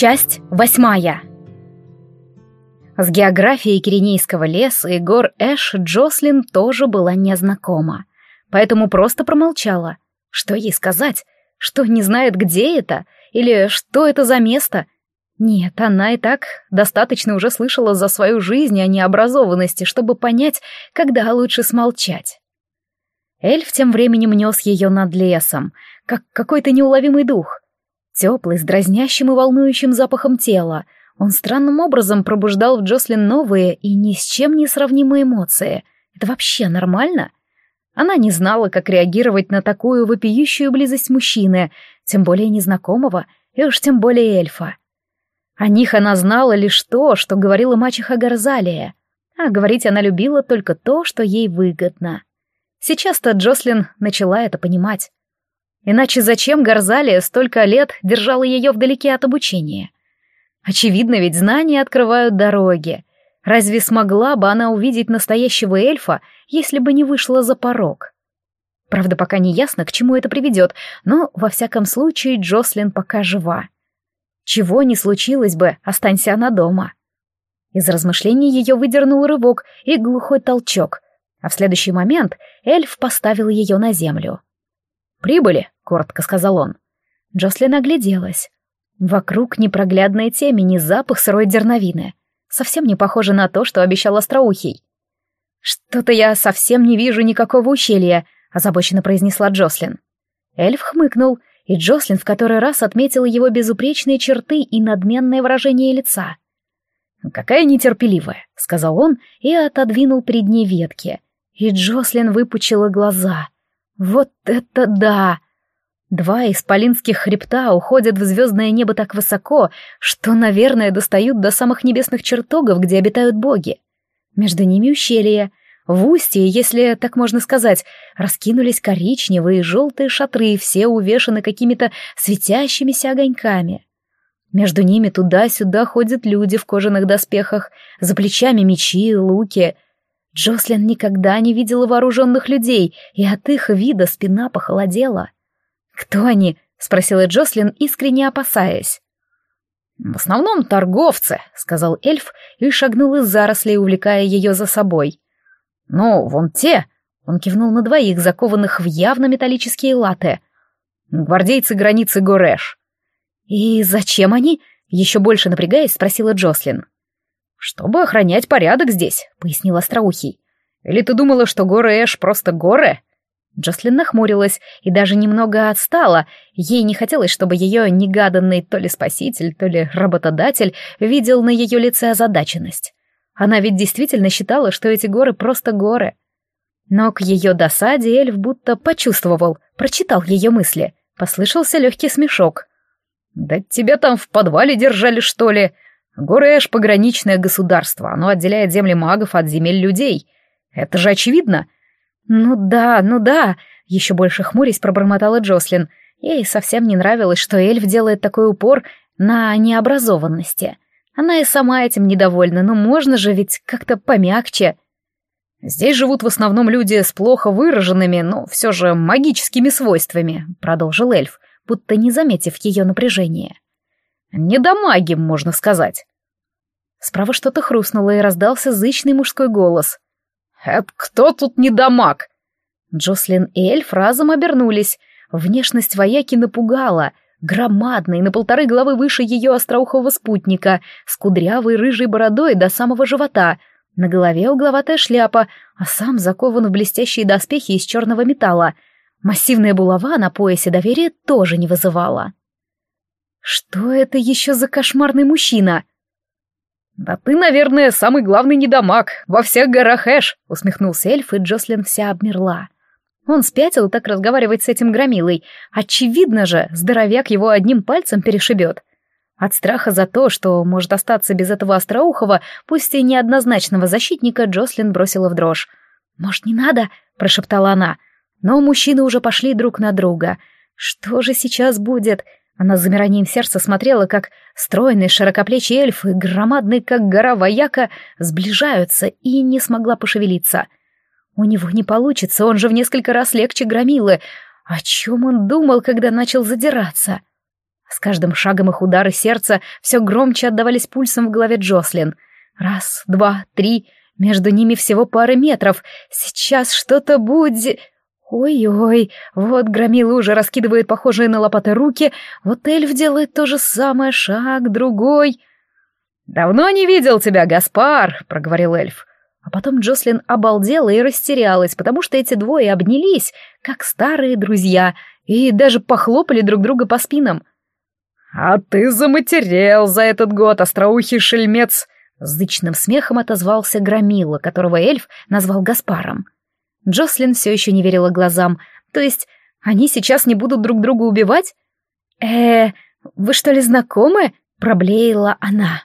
Часть восьмая. С географией Киренейского леса и гор Эш Джослин тоже была незнакома, поэтому просто промолчала. Что ей сказать? Что не знает, где это? Или что это за место? Нет, она и так достаточно уже слышала за свою жизнь о необразованности, чтобы понять, когда лучше смолчать. Эльф тем временем нес ее над лесом, как какой-то неуловимый дух — Теплый, с дразнящим и волнующим запахом тела, он странным образом пробуждал в Джослин новые и ни с чем не сравнимые эмоции. Это вообще нормально? Она не знала, как реагировать на такую вопиющую близость мужчины, тем более незнакомого, и уж тем более эльфа. О них она знала лишь то, что говорила мачеха Горзалия, а говорить она любила только то, что ей выгодно. Сейчас-то Джослин начала это понимать. Иначе зачем Горзалия столько лет держала ее вдалеке от обучения? Очевидно, ведь знания открывают дороги. Разве смогла бы она увидеть настоящего эльфа, если бы не вышла за порог? Правда, пока не ясно, к чему это приведет, но, во всяком случае, Джослин пока жива. Чего не случилось бы, останься она дома. Из размышлений ее выдернул рывок и глухой толчок, а в следующий момент эльф поставил ее на землю. «Прибыли», — коротко сказал он. Джослин огляделась. Вокруг непроглядная темень и запах сырой дерновины. Совсем не похоже на то, что обещал Остроухий. «Что-то я совсем не вижу никакого ущелья», — озабоченно произнесла Джослин. Эльф хмыкнул, и Джослин в который раз отметила его безупречные черты и надменное выражение лица. «Какая нетерпеливая», — сказал он и отодвинул перед ней ветки. И Джослин выпучила глаза — вот это да! Два исполинских хребта уходят в звездное небо так высоко, что, наверное, достают до самых небесных чертогов, где обитают боги. Между ними ущелья. В устье, если так можно сказать, раскинулись коричневые и желтые шатры, все увешаны какими-то светящимися огоньками. Между ними туда-сюда ходят люди в кожаных доспехах, за плечами мечи и луки — Джослин никогда не видела вооруженных людей, и от их вида спина похолодела. «Кто они?» — спросила Джослин, искренне опасаясь. «В основном торговцы», — сказал эльф и шагнул из зарослей, увлекая ее за собой. «Ну, вон те», — он кивнул на двоих, закованных в явно металлические латы. «Гвардейцы границы Горэш». «И зачем они?» — еще больше напрягаясь, спросила Джослин. «Чтобы охранять порядок здесь», — пояснил Остроухий. «Или ты думала, что горы Эш просто горы?» Джослин нахмурилась и даже немного отстала. Ей не хотелось, чтобы ее негаданный то ли спаситель, то ли работодатель видел на ее лице озадаченность. Она ведь действительно считала, что эти горы просто горы. Но к ее досаде эльф будто почувствовал, прочитал ее мысли. Послышался легкий смешок. «Да тебя там в подвале держали, что ли?» Горэш — пограничное государство, оно отделяет земли магов от земель людей. Это же очевидно. Ну да, ну да, еще больше хмурясь пробормотала Джослин. Ей совсем не нравилось, что эльф делает такой упор на необразованности. Она и сама этим недовольна, но можно же ведь как-то помягче. Здесь живут в основном люди с плохо выраженными, но все же магическими свойствами, продолжил эльф, будто не заметив ее напряжения. Недомаги, можно сказать. Справа что-то хрустнуло, и раздался зычный мужской голос. «Это кто тут недомаг?» Джослин и эльф разом обернулись. Внешность вояки напугала. Громадный, на полторы головы выше ее остроухого спутника, с кудрявой рыжей бородой до самого живота. На голове угловатая шляпа, а сам закован в блестящие доспехи из черного металла. Массивная булава на поясе доверия тоже не вызывала. «Что это еще за кошмарный мужчина?» «Да ты, наверное, самый главный недомаг во всех горах Эш», — усмехнулся эльф, и Джослин вся обмерла. Он спятил так разговаривать с этим громилой. Очевидно же, здоровяк его одним пальцем перешибет. От страха за то, что может остаться без этого остроухого, пусть и неоднозначного защитника, Джослин бросила в дрожь. «Может, не надо?» — прошептала она. Но мужчины уже пошли друг на друга. «Что же сейчас будет? Она с замиранием сердца смотрела, как стройный широкоплечий эльф и громадный, как гора вояка, сближаются, и не смогла пошевелиться. У него не получится, он же в несколько раз легче громилы. О чем он думал, когда начал задираться? С каждым шагом их удары сердца все громче отдавались пульсом в голове Джослин. Раз, два, три, между ними всего пары метров. Сейчас что-то будет... Ой-ой, вот громила уже раскидывает похожие на лопаты руки, вот эльф делает то же самое, шаг, другой. «Давно не видел тебя, Гаспар», — проговорил эльф. А потом Джослин обалдела и растерялась, потому что эти двое обнялись, как старые друзья, и даже похлопали друг друга по спинам. «А ты заматерел за этот год, остроухий шельмец!» Зычным смехом отозвался Громила, которого эльф назвал Гаспаром. Джослин все еще не верила глазам. То есть они сейчас не будут друг друга убивать? э вы что ли знакомы?» — проблеяла она.